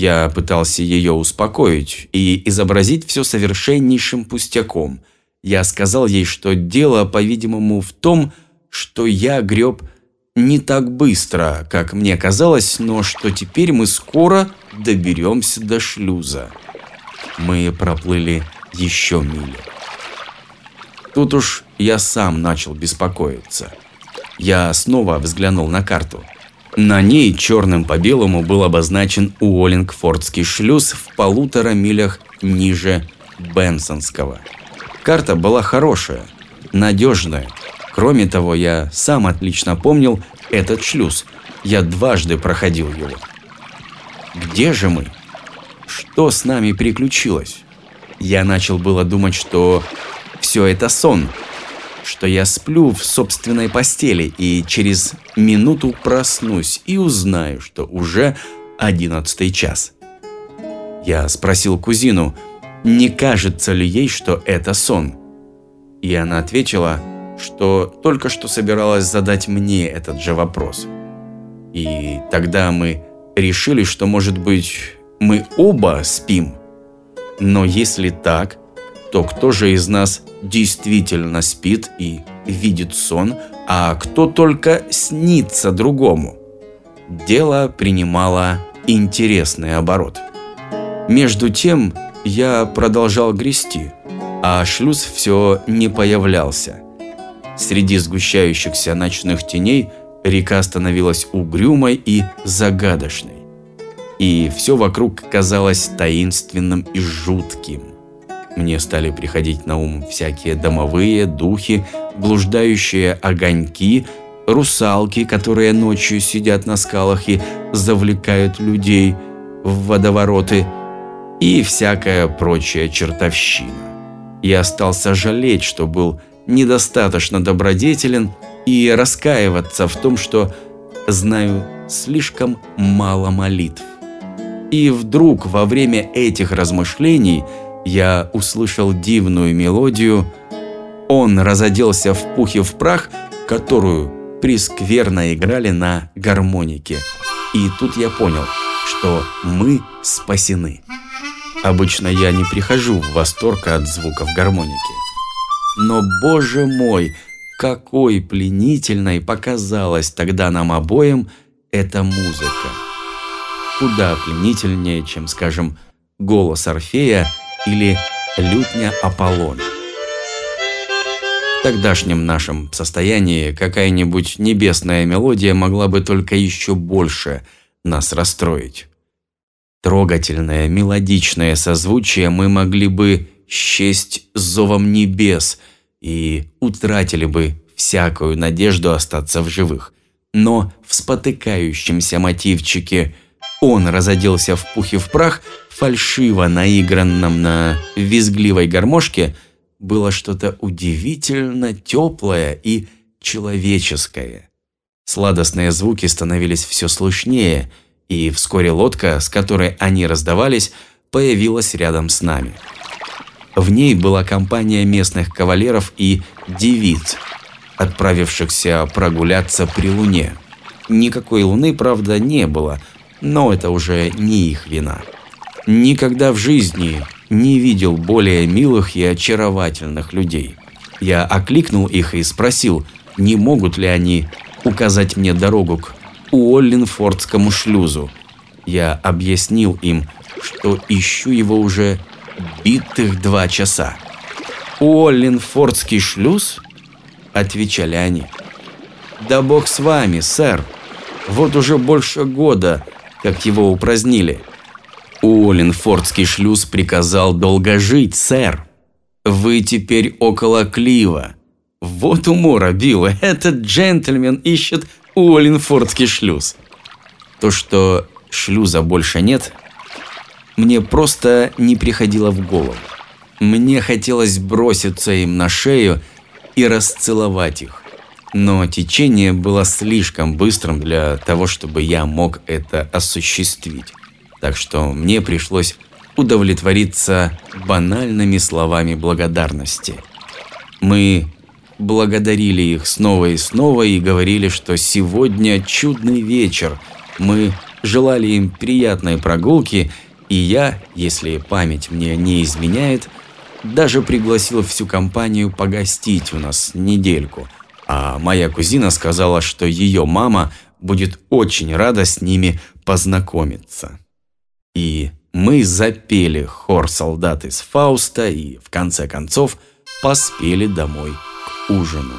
Я пытался ее успокоить и изобразить все совершеннейшим пустяком. Я сказал ей, что дело, по-видимому, в том, что я греб не так быстро, как мне казалось, но что теперь мы скоро доберемся до шлюза. Мы проплыли еще мили. Тут уж я сам начал беспокоиться. Я снова взглянул на карту. На ней черным по белому был обозначен Уоллингфордский шлюз в полутора милях ниже Бенсонского. Карта была хорошая, надежная. Кроме того, я сам отлично помнил этот шлюз. Я дважды проходил его. Где же мы? Что с нами приключилось? Я начал было думать, что все это сон, что я сплю в собственной постели и через минуту проснусь и узнаю, что уже одиннадцатый час. Я спросил кузину, не кажется ли ей, что это сон. И она ответила, что только что собиралась задать мне этот же вопрос. И тогда мы решили, что, может быть, мы оба спим. Но если так, то кто же из нас действительно спит и видит сон, а кто только снится другому? Дело принимало интересный оборот. Между тем я продолжал грести, а шлюз все не появлялся. Среди сгущающихся ночных теней река становилась угрюмой и загадочной. И все вокруг казалось таинственным и жутким. Мне стали приходить на ум всякие домовые, духи, блуждающие огоньки, русалки, которые ночью сидят на скалах и завлекают людей в водовороты, и всякая прочая чертовщина. Я остался жалеть, что был недостаточно добродетелен и раскаиваться в том, что знаю слишком мало молитв. И вдруг во время этих размышлений – я услышал дивную мелодию. Он разоделся в пух и в прах, которую прискверно играли на гармонике. И тут я понял, что мы спасены. Обычно я не прихожу в восторг от звуков гармоники. Но, боже мой, какой пленительной показалась тогда нам обоим эта музыка. Куда пленительнее, чем, скажем, голос Орфея или лютня Аполлона. В тогдашнем нашем состоянии какая-нибудь небесная мелодия могла бы только еще больше нас расстроить. Трогательное, мелодичное созвучие мы могли бы счесть зовом небес и утратили бы всякую надежду остаться в живых. Но в спотыкающемся мотивчике он разоделся в пух и в прах – фальшиво наигранном на визгливой гармошке было что-то удивительно теплое и человеческое. Сладостные звуки становились все слышнее, и вскоре лодка, с которой они раздавались, появилась рядом с нами. В ней была компания местных кавалеров и девиц, отправившихся прогуляться при луне. Никакой луны, правда, не было, но это уже не их вина. Никогда в жизни не видел более милых и очаровательных людей. Я окликнул их и спросил, не могут ли они указать мне дорогу к Уоллинфордскому шлюзу. Я объяснил им, что ищу его уже битых два часа. «Уоллинфордский шлюз?» – отвечали они. «Да бог с вами, сэр. Вот уже больше года, как его упразднили. Уоллинфордский шлюз приказал долго жить, сэр. Вы теперь около Клива. Вот умора, Билл, этот джентльмен ищет Уоллинфордский шлюз. То, что шлюза больше нет, мне просто не приходило в голову. Мне хотелось броситься им на шею и расцеловать их. Но течение было слишком быстрым для того, чтобы я мог это осуществить так что мне пришлось удовлетвориться банальными словами благодарности. Мы благодарили их снова и снова и говорили, что сегодня чудный вечер. Мы желали им приятной прогулки, и я, если память мне не изменяет, даже пригласил всю компанию погостить у нас недельку, а моя кузина сказала, что ее мама будет очень рада с ними познакомиться. И мы запели хор солдат из Фауста и, в конце концов, поспели домой к ужину.